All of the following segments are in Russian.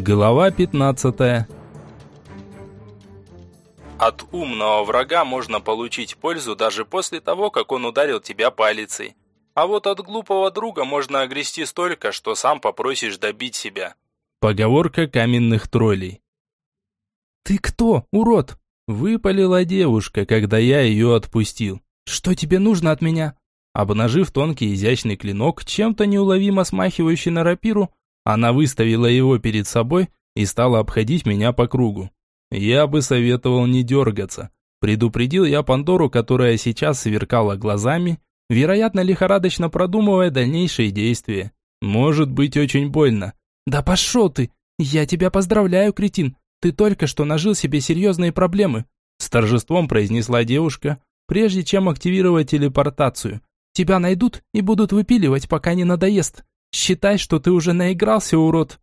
Глава 15 От умного врага можно получить пользу даже после того, как он ударил тебя палицей. А вот от глупого друга можно огрести столько, что сам попросишь добить себя. Поговорка каменных троллей. «Ты кто, урод?» – выпалила девушка, когда я ее отпустил. «Что тебе нужно от меня?» Обнажив тонкий изящный клинок, чем-то неуловимо смахивающий на рапиру, она выставила его перед собой и стала обходить меня по кругу. Я бы советовал не дергаться. Предупредил я Пандору, которая сейчас сверкала глазами, вероятно, лихорадочно продумывая дальнейшие действия. Может быть очень больно. «Да пошел ты! Я тебя поздравляю, кретин! Ты только что нажил себе серьезные проблемы!» С торжеством произнесла девушка, прежде чем активировать телепортацию. «Тебя найдут и будут выпиливать, пока не надоест. Считай, что ты уже наигрался, урод!»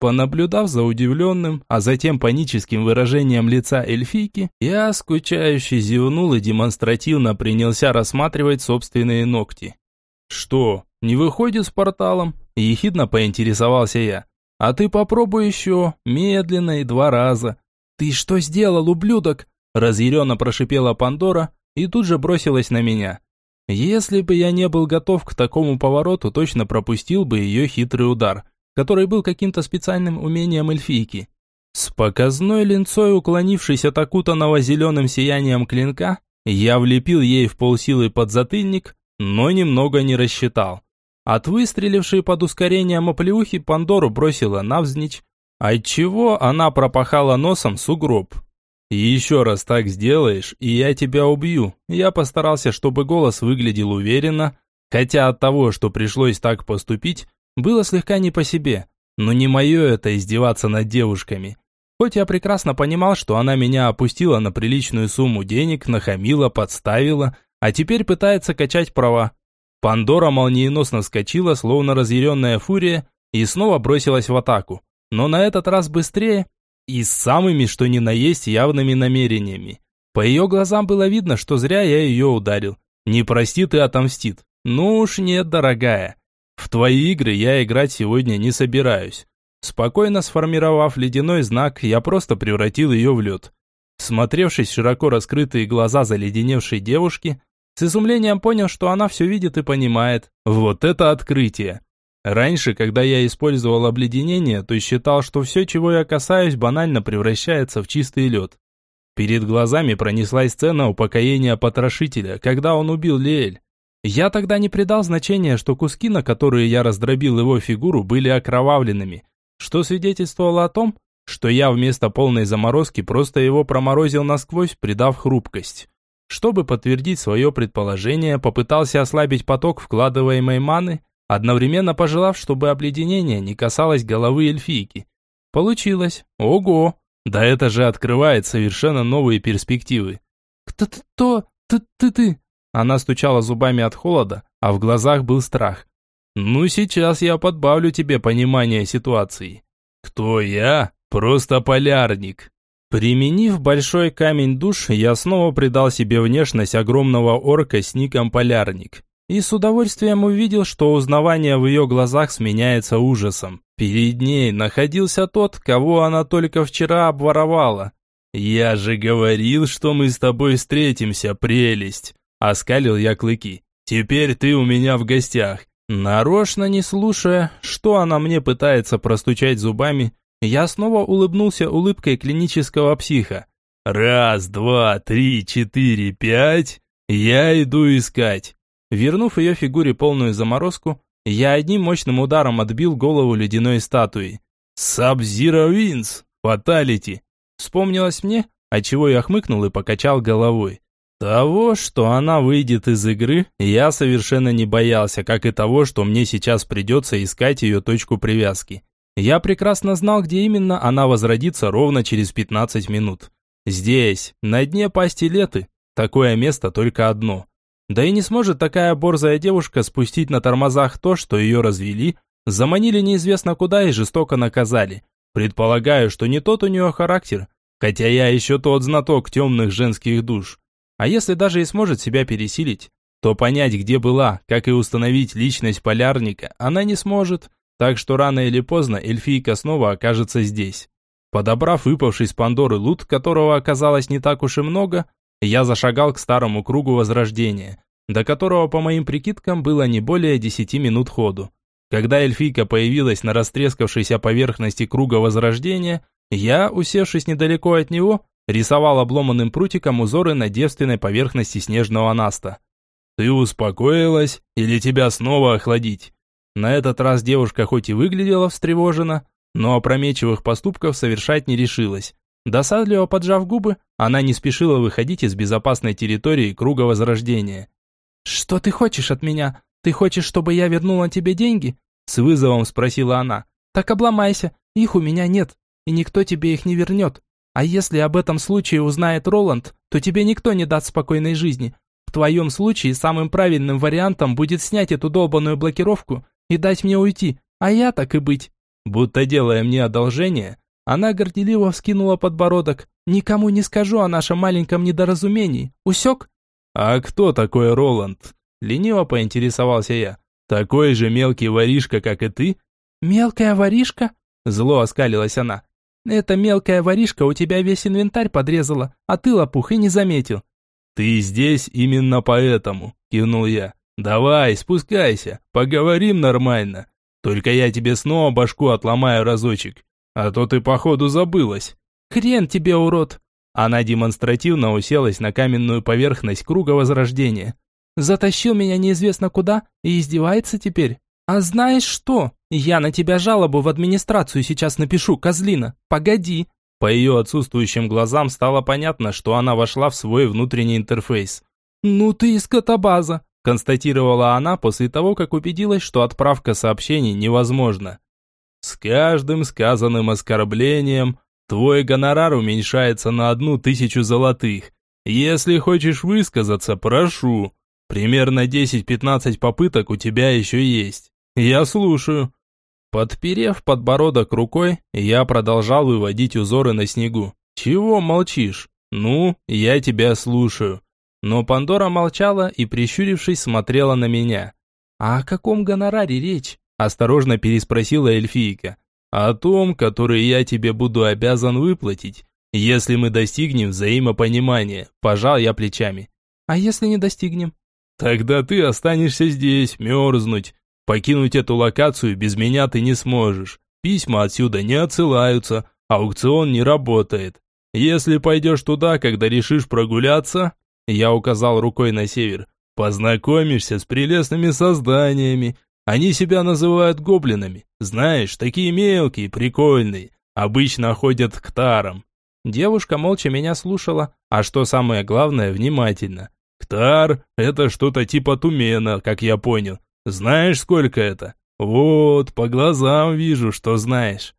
Понаблюдав за удивленным, а затем паническим выражением лица эльфийки, я скучающе зевнул и демонстративно принялся рассматривать собственные ногти. «Что, не выходит с порталом?» – ехидно поинтересовался я. «А ты попробуй еще, медленно и два раза». «Ты что сделал, ублюдок?» – разъяренно прошипела Пандора и тут же бросилась на меня. Если бы я не был готов к такому повороту, точно пропустил бы ее хитрый удар – который был каким-то специальным умением эльфийки. С показной линцой, уклонившись от окутанного зеленым сиянием клинка, я влепил ей в полсилы подзатыльник, но немного не рассчитал. От выстрелившей под ускорением оплеухи Пандору бросила навзничь, отчего она пропахала носом сугроб. «Еще раз так сделаешь, и я тебя убью». Я постарался, чтобы голос выглядел уверенно, хотя от того, что пришлось так поступить, было слегка не по себе, но не мое это издеваться над девушками. Хоть я прекрасно понимал, что она меня опустила на приличную сумму денег, нахамила, подставила, а теперь пытается качать права. Пандора молниеносно вскочила, словно разъяренная фурия, и снова бросилась в атаку. Но на этот раз быстрее и с самыми, что ни на есть, явными намерениями. По ее глазам было видно, что зря я ее ударил. Не простит и отомстит. Ну уж нет, дорогая. В твои игры я играть сегодня не собираюсь. Спокойно сформировав ледяной знак, я просто превратил ее в лед. Смотревшись в широко раскрытые глаза заледеневшей девушки, с изумлением понял, что она все видит и понимает. Вот это открытие! Раньше, когда я использовал обледенение, то считал, что все, чего я касаюсь, банально превращается в чистый лед. Перед глазами пронеслась сцена упокоения потрошителя, когда он убил Лиэль. Я тогда не придал значения, что куски, на которые я раздробил его фигуру, были окровавленными, что свидетельствовало о том, что я вместо полной заморозки просто его проморозил насквозь, придав хрупкость. Чтобы подтвердить свое предположение, попытался ослабить поток вкладываемой маны, одновременно пожелав, чтобы обледенение не касалось головы эльфийки. Получилось. Ого! Да это же открывает совершенно новые перспективы. «Кто-то... ты-ты-ты...» Она стучала зубами от холода, а в глазах был страх. «Ну, сейчас я подбавлю тебе понимание ситуации. Кто я? Просто полярник». Применив большой камень душ, я снова придал себе внешность огромного орка с ником Полярник. И с удовольствием увидел, что узнавание в ее глазах сменяется ужасом. Перед ней находился тот, кого она только вчера обворовала. «Я же говорил, что мы с тобой встретимся, прелесть!» Оскалил я клыки. «Теперь ты у меня в гостях». Нарочно не слушая, что она мне пытается простучать зубами, я снова улыбнулся улыбкой клинического психа. «Раз, два, три, четыре, пять. Я иду искать». Вернув ее фигуре полную заморозку, я одним мощным ударом отбил голову ледяной статуи. «Сабзира Винс! Фаталити!» Вспомнилось мне, отчего я хмыкнул и покачал головой. Того, что она выйдет из игры, я совершенно не боялся, как и того, что мне сейчас придется искать ее точку привязки. Я прекрасно знал, где именно она возродится ровно через 15 минут. Здесь, на дне пасти Леты, такое место только одно. Да и не сможет такая борзая девушка спустить на тормозах то, что ее развели, заманили неизвестно куда и жестоко наказали. Предполагаю, что не тот у нее характер, хотя я еще тот знаток темных женских душ. А если даже и сможет себя пересилить, то понять, где была, как и установить личность полярника, она не сможет. так что рано или поздно эльфийка снова окажется здесь. Подобрав выпавший с Пандоры лут, которого оказалось не так уж и много, я зашагал к старому кругу возрождения, до которого, по моим прикидкам, было не более 10 минут ходу. Когда эльфийка появилась на растрескавшейся поверхности круга возрождения, я, усевшись недалеко от него, рисовал обломанным прутиком узоры на девственной поверхности снежного наста. «Ты успокоилась? Или тебя снова охладить?» На этот раз девушка хоть и выглядела встревожена, но опрометчивых поступков совершать не решилась. Досадливо поджав губы, она не спешила выходить из безопасной территории круга возрождения. «Что ты хочешь от меня? Ты хочешь, чтобы я вернула тебе деньги?» С вызовом спросила она. «Так обломайся, их у меня нет, и никто тебе их не вернет. А если об этом случае узнает Роланд, то тебе никто не даст спокойной жизни. В твоем случае самым правильным вариантом будет снять эту долбанную блокировку и дать мне уйти, а я так и быть». Будто делая мне одолжение, она горделиво вскинула подбородок. «Никому не скажу о нашем маленьком недоразумении. Усек?» «А кто такой Роланд?» Лениво поинтересовался я. «Такой же мелкий воришка, как и ты?» «Мелкая воришка?» Зло оскалилась она. «Эта мелкая воришка у тебя весь инвентарь подрезала, а ты лопух и не заметил». «Ты здесь именно поэтому», кивнул я. «Давай, спускайся, поговорим нормально. Только я тебе снова башку отломаю разочек, а то ты походу забылась». «Хрен тебе, урод!» Она демонстративно уселась на каменную поверхность круга возрождения. «Затащил меня неизвестно куда и издевается теперь. А знаешь что? Я на тебя жалобу в администрацию сейчас напишу, козлина. Погоди!» По ее отсутствующим глазам стало понятно, что она вошла в свой внутренний интерфейс. «Ну ты и скотобаза!» констатировала она после того, как убедилась, что отправка сообщений невозможна. С каждым сказанным оскорблением твой гонорар уменьшается на одну тысячу золотых. Если хочешь высказаться, прошу. Примерно 10-15 попыток у тебя еще есть. Я слушаю. Подперев подбородок рукой, я продолжал выводить узоры на снегу. Чего молчишь? Ну, я тебя слушаю. Но Пандора молчала и, прищурившись, смотрела на меня. «А о каком гонораре речь?» – осторожно переспросила эльфийка. «О том, который я тебе буду обязан выплатить, если мы достигнем взаимопонимания», – пожал я плечами. «А если не достигнем?» «Тогда ты останешься здесь, мерзнуть. Покинуть эту локацию без меня ты не сможешь. Письма отсюда не отсылаются, аукцион не работает. Если пойдешь туда, когда решишь прогуляться, я указал рукой на север. Познакомишься с прелестными созданиями. Они себя называют гоблинами. Знаешь, такие мелкие, прикольные. Обычно ходят к тарам. Девушка молча меня слушала, а что самое главное, внимательно. Ктар – это что-то типа тумена, как я понял. Знаешь, сколько это? Вот, по глазам вижу, что знаешь.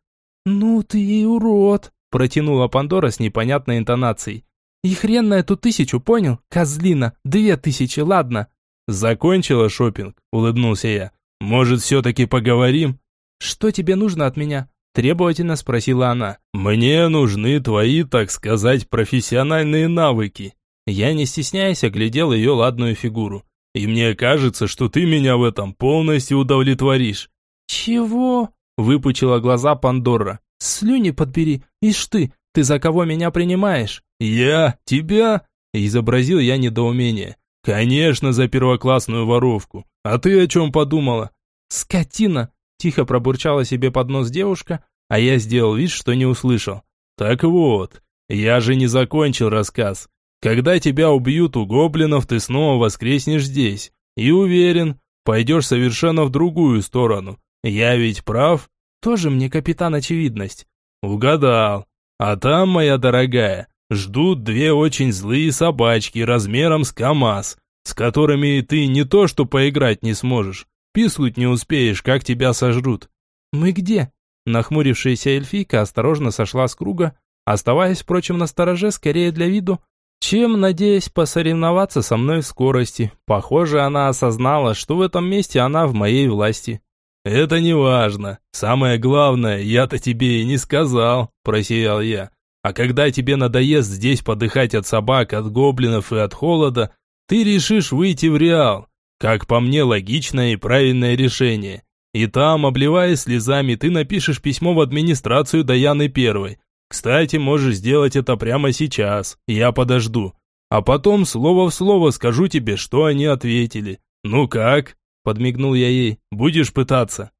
Ну ты и урод, протянула Пандора с непонятной интонацией. И хрен на эту тысячу, понял? Козлина, две тысячи, ладно. Закончила шопинг, улыбнулся я. Может, все-таки поговорим? Что тебе нужно от меня? Требовательно спросила она. Мне нужны твои, так сказать, профессиональные навыки. Я, не стесняясь, оглядел ее ладную фигуру. И мне кажется, что ты меня в этом полностью удовлетворишь. Чего? Выпучила глаза Пандора. Слюни подбери, ишь ты, ты за кого меня принимаешь? «Я? Тебя?» – изобразил я недоумение. «Конечно, за первоклассную воровку. А ты о чем подумала?» «Скотина!» – тихо пробурчала себе под нос девушка, а я сделал вид, что не услышал. «Так вот, я же не закончил рассказ. Когда тебя убьют у гоблинов, ты снова воскреснешь здесь. И уверен, пойдешь совершенно в другую сторону. Я ведь прав?» «Тоже мне капитан очевидность». «Угадал. А там, моя дорогая, ждут две очень злые собачки размером с КамАЗ, с которыми ты не то что поиграть не сможешь, пискнуть не успеешь, как тебя сожрут. Мы где? Нахмурившаяся эльфийка осторожно сошла с круга, оставаясь, впрочем, на стороже скорее для виду, чем надеясь посоревноваться со мной в скорости. Похоже, она осознала, что в этом месте она в моей власти. «Это не важно. Самое главное, я-то тебе и не сказал», – просиял я. А когда тебе надоест здесь подыхать от собак, от гоблинов и от холода, ты решишь выйти в реал. Как по мне, логичное и правильное решение. И там, обливаясь слезами, ты напишешь письмо в администрацию Даяны Первой. Кстати, можешь сделать это прямо сейчас. Я подожду. А потом слово в слово скажу тебе, что они ответили. Ну как? Подмигнул я ей. Будешь пытаться?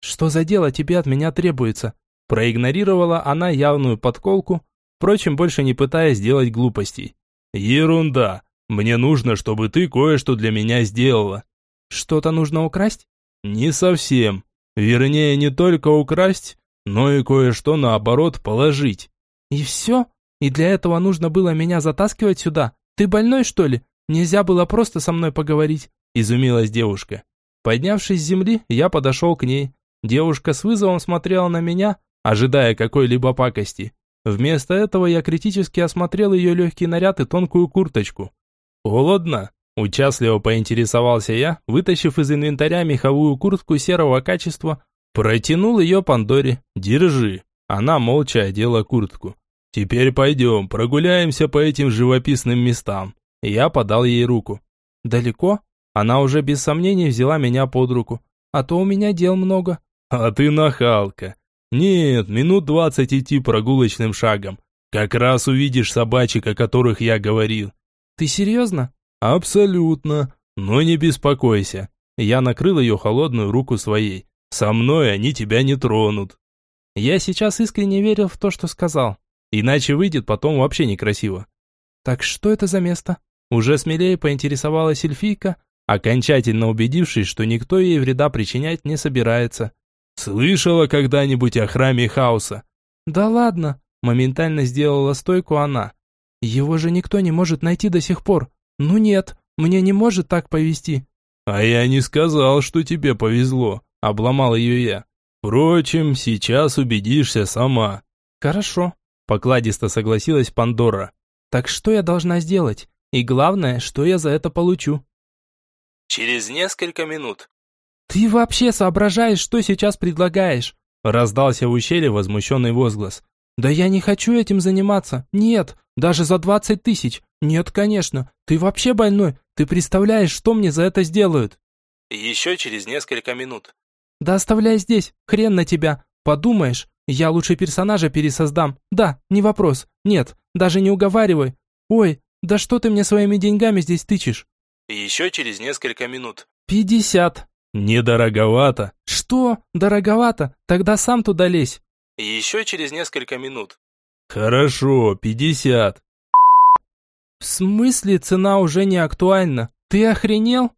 Что за дело тебе от меня требуется? Проигнорировала она явную подколку, впрочем, больше не пытаясь сделать глупостей. Ерунда. Мне нужно, чтобы ты кое-что для меня сделала. Что-то нужно украсть? Не совсем. Вернее, не только украсть, но и кое-что наоборот положить. И все? И для этого нужно было меня затаскивать сюда? Ты больной, что ли? Нельзя было просто со мной поговорить? Изумилась девушка. Поднявшись с земли, я подошел к ней. Девушка с вызовом смотрела на меня, ожидая какой-либо пакости. Вместо этого я критически осмотрел ее легкий наряд и тонкую курточку. «Холодно?» – участливо поинтересовался я, вытащив из инвентаря меховую куртку серого качества, протянул ее Пандоре. «Держи». Она молча одела куртку. «Теперь пойдем, прогуляемся по этим живописным местам». Я подал ей руку. «Далеко?» Она уже без сомнений взяла меня под руку. «А то у меня дел много». «А ты нахалка. Нет, минут двадцать идти прогулочным шагом. Как раз увидишь собачек, о которых я говорил. Ты серьезно? Абсолютно. Но не беспокойся. Я накрыл ее холодную руку своей. Со мной они тебя не тронут. Я сейчас искренне верил в то, что сказал. Иначе выйдет потом вообще некрасиво. Так что это за место? Уже смелее поинтересовалась эльфийка, окончательно убедившись, что никто ей вреда причинять не собирается. Слышала когда-нибудь о храме хаоса? Да ладно, моментально сделала стойку она. Его же никто не может найти до сих пор. Ну нет, мне не может так повезти. А я не сказал, что тебе повезло, обломал ее я. Впрочем, сейчас убедишься сама. Хорошо, покладисто согласилась Пандора. Так что я должна сделать? И главное, что я за это получу? Через несколько минут. «Ты вообще соображаешь, что сейчас предлагаешь?» Раздался в ущелье возмущенный возглас. «Да я не хочу этим заниматься. Нет, даже за двадцать тысяч. Нет, конечно. Ты вообще больной. Ты представляешь, что мне за это сделают?» «Еще через несколько минут». «Да оставляй здесь. Хрен на тебя. Подумаешь, я лучше персонажа пересоздам. Да, не вопрос. Нет, даже не уговаривай. Ой, да что ты мне своими деньгами здесь тычешь?» «Еще через несколько минут». «Пятьдесят». «Недороговато». «Что? Дороговато? Тогда сам туда лезь». «Еще через несколько минут». «Хорошо, пятьдесят». «В смысле цена уже не актуальна? Ты охренел?»